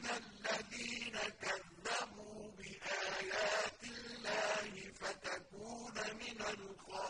مِنَ الَّذِينَ كَذَّبُوا بِآيَاتِ اللَّهِ فَتَكُونَ مِنَ الْخَاسِرِينَ